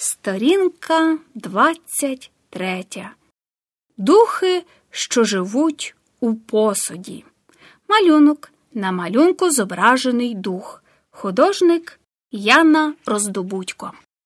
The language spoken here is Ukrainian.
Сторінка 23. Духи, що живуть у посуді. Малюнок. На малюнку зображений дух. Художник Яна Роздобудько.